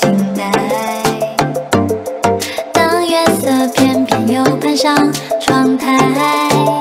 青苔当月色翩翩又攀上窗台。